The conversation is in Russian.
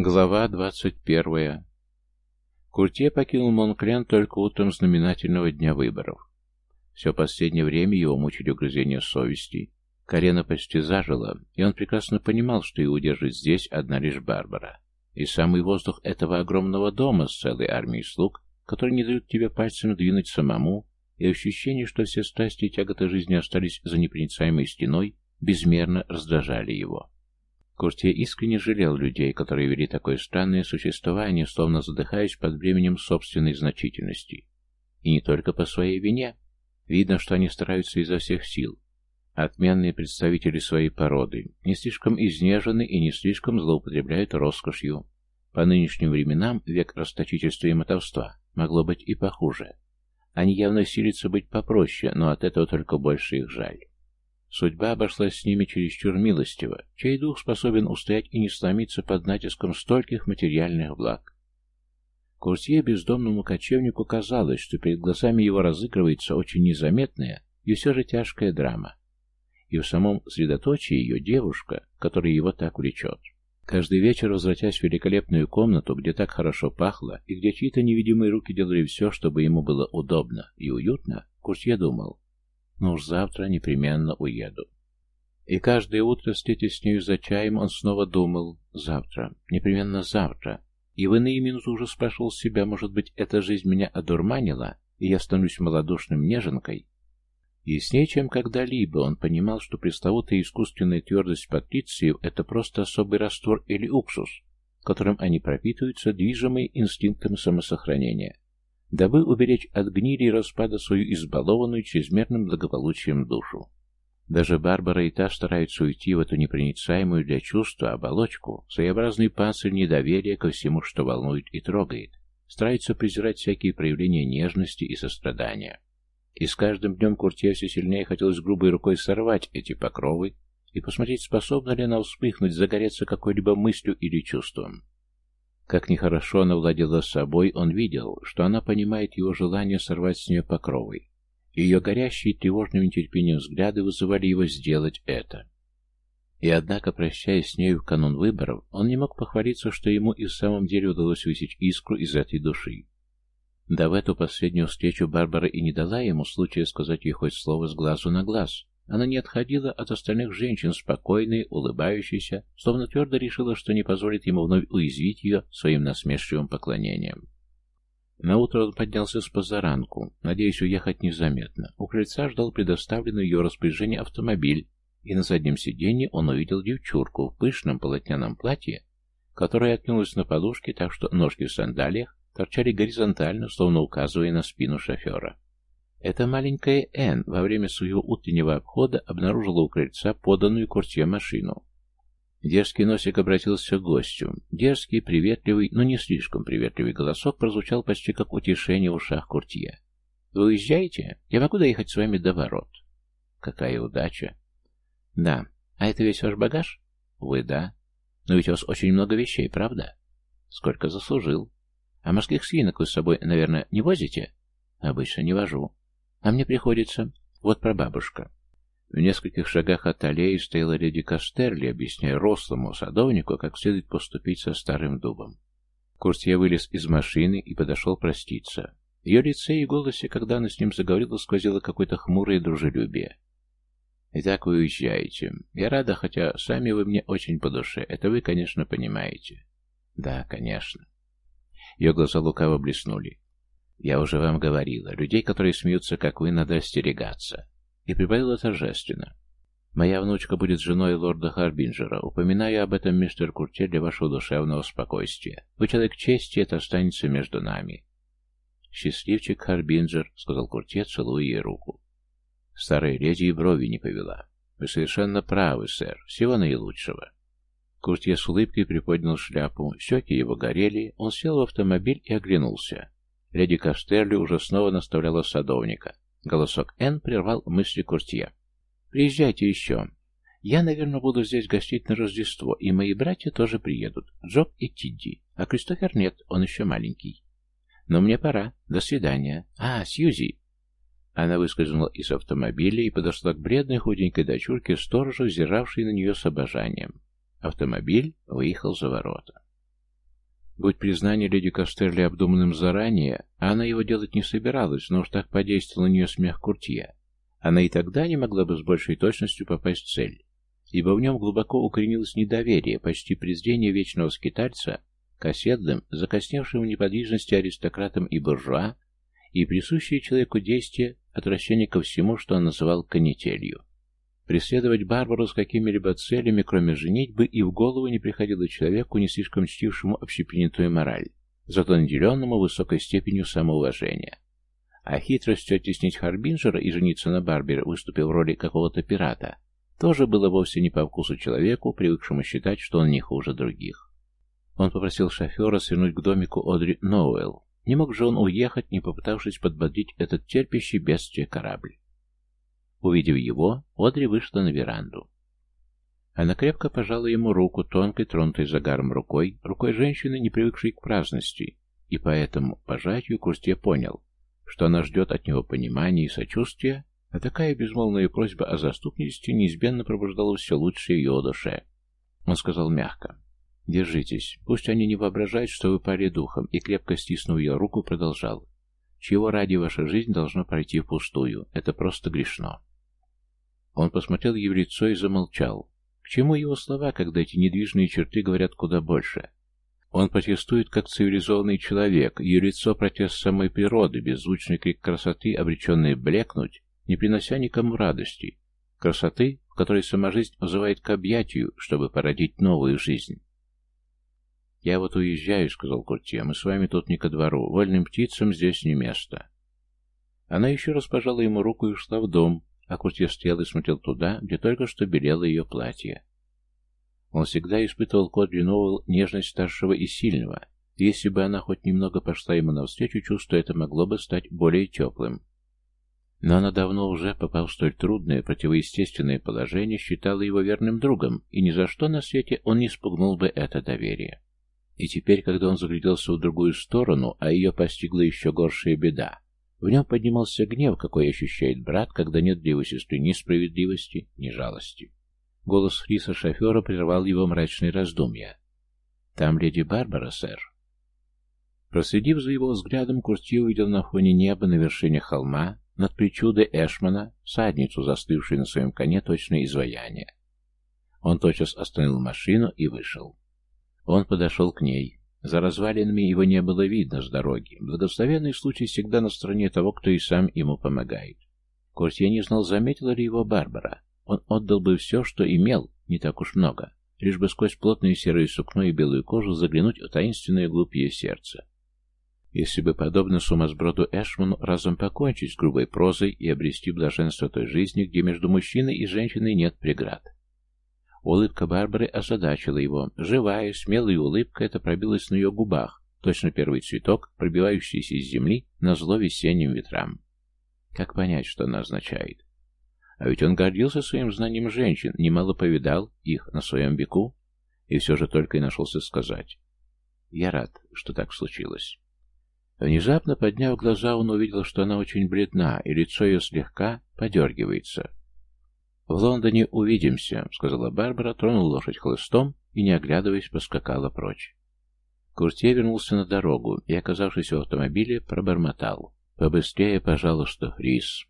Глава двадцать первая. Куртье покинул Монклен только утром знаменательного дня выборов. Все последнее время его мучили угрызения совести. Карена почти зажила, и он прекрасно понимал, что его держит здесь одна лишь Барбара. И самый воздух этого огромного дома с целой армией слуг, которые не дают тебе пальцем двинуть самому, и ощущение, что все страсти и тяготы жизни остались за непроницаемой стеной, безмерно раздражали его. Куртье искренне жалел людей, которые вели такое странное существование, словно задыхаясь под бременем собственной значительности. И не только по своей вине. Видно, что они стараются изо всех сил. Отменные представители своей породы, не слишком изнежены и не слишком злоупотребляют роскошью. По нынешним временам век расточительства и мотовства могло быть и похуже. Они явно силятся быть попроще, но от этого только больше их жаль. Судьба обошлась с ними чересчур милостиво, чей дух способен устоять и не сломиться под натиском стольких материальных благ. Куртье бездомному кочевнику казалось, что перед глазами его разыгрывается очень незаметная и все же тяжкая драма. И в самом средоточии ее девушка, которая его так влечет. Каждый вечер, возвратясь в великолепную комнату, где так хорошо пахло, и где чьи-то невидимые руки делали все, чтобы ему было удобно и уютно, Куртье думал, но уж завтра непременно уеду. И каждое утро, встретясь с нею за чаем, он снова думал «завтра, непременно завтра». И в иные минуты уже спрашивал себя, может быть, эта жизнь меня одурманила, и я становлюсь малодушным неженкой? Яснее, чем когда-либо, он понимал, что пресловутая искусственная твердость патрициев – это просто особый раствор или уксус, которым они пропитываются, движимые инстинктом самосохранения дабы уберечь от гнили и распада свою избалованную чрезмерным благополучием душу. Даже Барбара и та стараются уйти в эту непроницаемую для чувства оболочку, своеобразный панцирь недоверия ко всему, что волнует и трогает, стараются презирать всякие проявления нежности и сострадания. И с каждым днем Куртье все сильнее хотелось грубой рукой сорвать эти покровы и посмотреть, способна ли она вспыхнуть, загореться какой-либо мыслью или чувством. Как нехорошо она владела собой, он видел, что она понимает его желание сорвать с нее покровы. Ее горящие тревожным нетерпением взгляды вызывали его сделать это. И однако, прощаясь с нею в канун выборов, он не мог похвалиться, что ему и в самом деле удалось высечь искру из этой души. Да в эту последнюю встречу Барбара и не дала ему случая сказать ей хоть слово с глазу на глаз, она не отходила от остальных женщин, спокойной, улыбающейся, словно твердо решила, что не позволит ему вновь уязвить ее своим насмешливым поклонением. Наутро он поднялся с позаранку, надеясь уехать незаметно. У крыльца ждал предоставленный ее распоряжение автомобиль, и на заднем сиденье он увидел девчурку в пышном полотняном платье, которое откинулось на подушке, так что ножки в сандалиях торчали горизонтально, словно указывая на спину шофера. Эта маленькая Энн во время своего утреннего обхода обнаружила у крыльца поданную Куртье машину. Дерзкий носик обратился к гостю. Дерзкий, приветливый, но не слишком приветливый голосок прозвучал почти как утешение в ушах Куртье. «Вы уезжаете? Я могу доехать с вами до ворот». «Какая удача!» «Да. А это весь ваш багаж?» «Вы да. Но ведь у вас очень много вещей, правда?» «Сколько заслужил?» «А морских свинок вы с собой, наверное, не возите?» «Обычно не вожу. А мне приходится... Вот прабабушка. В нескольких шагах от аллеи стояла леди Кастерли, объясняя рослому садовнику, как следует поступить со старым дубом. Куртье вылез из машины и подошел проститься. В ее лице и голосе, когда она с ним заговорила, сквозило какое-то хмурое дружелюбие. «Итак, вы уезжаете. Я рада, хотя сами вы мне очень по душе. Это вы, конечно, понимаете». «Да, конечно». Ее глаза лукаво блеснули. Я уже вам говорила, людей, которые смеются, как вы, надо остерегаться. И прибавила торжественно. Моя внучка будет женой лорда Харбинджера. Упоминаю об этом, мистер Курте, для вашего душевного спокойствия. Вы человек чести, это останется между нами. Счастливчик Харбинджер, сказал Курте, целуя ей руку. Старая леди и брови не повела. Вы совершенно правы, сэр. Всего наилучшего. Куртье с улыбкой приподнял шляпу, щеки его горели, он сел в автомобиль и оглянулся. Леди Кастерли уже снова наставляла садовника. Голосок Н прервал мысли Куртье. «Приезжайте еще. Я, наверное, буду здесь гостить на Рождество, и мои братья тоже приедут, Джоб и Тидди. А Кристофер нет, он еще маленький. Но мне пора. До свидания. А, Сьюзи!» Она выскользнула из автомобиля и подошла к бледной худенькой дочурке сторожа, взиравшей на нее с обожанием. Автомобиль выехал за ворота. Будь признание леди Костерли обдуманным заранее, а она его делать не собиралась, но уж так подействовал на нее смех Куртье. Она и тогда не могла бы с большей точностью попасть в цель, ибо в нем глубоко укоренилось недоверие, почти презрение вечного скитальца к оседлым, закосневшим в неподвижности аристократам и буржуа, и присущее человеку действие отвращение ко всему, что он называл канителью. Преследовать Барбару с какими-либо целями, кроме женитьбы, и в голову не приходило человеку, не слишком чтившему общепринятую мораль, зато наделенному высокой степенью самоуважения. А хитростью оттеснить Харбинджера и жениться на Барбере, выступив в роли какого-то пирата, тоже было вовсе не по вкусу человеку, привыкшему считать, что он не хуже других. Он попросил шофера свернуть к домику Одри Ноуэлл. Не мог же он уехать, не попытавшись подбодрить этот терпящий бедствие корабль. Увидев его, Одри вышла на веранду. Она крепко пожала ему руку, тонкой, тронутой загаром рукой, рукой женщины, не привыкшей к праздности, и поэтому пожатию Курстье понял, что она ждет от него понимания и сочувствия, а такая безмолвная просьба о заступничестве неизменно пробуждала все лучшее ее душе. Он сказал мягко, «Держитесь, пусть они не воображают, что вы паре духом», и, крепко стиснув ее руку, продолжал, «Чего ради ваша жизнь должна пройти впустую? Это просто грешно». Он посмотрел ей в лицо и замолчал. К чему его слова, когда эти недвижные черты говорят куда больше? Он протестует как цивилизованный человек, ее лицо протест самой природы, беззвучный крик красоты, обреченный блекнуть, не принося никому радости. Красоты, в которой сама жизнь вызывает к объятию, чтобы породить новую жизнь. «Я вот уезжаю», — сказал Куртье, — «мы с вами тут не ко двору, вольным птицам здесь не место». Она еще раз пожала ему руку и ушла в дом, а Куртье стоял и смотрел туда, где только что белело ее платье. Он всегда испытывал к Одри Новелл нежность старшего и сильного, если бы она хоть немного пошла ему навстречу, чувство это могло бы стать более теплым. Но она давно уже, попав в столь трудное, противоестественное положение, считала его верным другом, и ни за что на свете он не спугнул бы это доверие. И теперь, когда он загляделся в другую сторону, а ее постигла еще горшая беда, в нем поднимался гнев, какой ощущает брат, когда нет для его сестры ни справедливости, ни жалости. Голос Фриса шофера прервал его мрачные раздумья. «Там леди Барбара, сэр». Проследив за его взглядом, Курти увидел на фоне неба на вершине холма, над причудой Эшмана, садницу, застывшую на своем коне точное изваяние. Он тотчас остановил машину и вышел. Он подошел к ней. За развалинами его не было видно с дороги. Благословенный случай всегда на стороне того, кто и сам ему помогает. Кортье не знал, заметила ли его Барбара. Он отдал бы все, что имел, не так уж много, лишь бы сквозь плотное серое сукно и белую кожу заглянуть в таинственное глупое сердце. Если бы, подобно сумасброду Эшману, разом покончить с грубой прозой и обрести блаженство той жизни, где между мужчиной и женщиной нет преград. Улыбка Барбары озадачила его. Живая, смелая улыбка это пробилась на ее губах, точно первый цветок, пробивающийся из земли на зло весенним ветрам. Как понять, что она означает? А ведь он гордился своим знанием женщин, немало повидал их на своем веку, и все же только и нашелся сказать. Я рад, что так случилось. Внезапно, подняв глаза, он увидел, что она очень бледна, и лицо ее слегка подергивается. «В Лондоне увидимся», — сказала Барбара, тронула лошадь хлыстом и, не оглядываясь, поскакала прочь. Куртье вернулся на дорогу и, оказавшись в автомобиле, пробормотал. «Побыстрее, пожалуйста, Фрис».